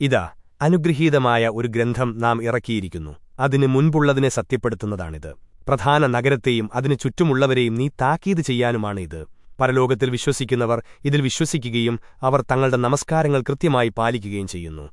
ഇതാ അനുഗ്രഹീതമായ ഒരു ഗ്രന്ഥം നാം ഇറക്കിയിരിക്കുന്നു. അതിന് മുൻപുള്ളതിനെ സത്യപ്പെടുത്തുന്നതാണിത്. പ്രധാന നഗരത്തെയും അതിനു ചുറ്റുമുള്ളവരെയും നീ താക്കീത് ചെയ്യാനുമാണ് ഇത്. പരലോകത്തിൽ വിശ്വസിക്കുന്നവർ ഇതിൽ വിശ്വസിക്കുകയും അവർ തങ്ങളുടെ നമസ്കാരങ്ങൾ കൃത്യമായി പാലിക്കുകയും ചെയ്യുന്നു.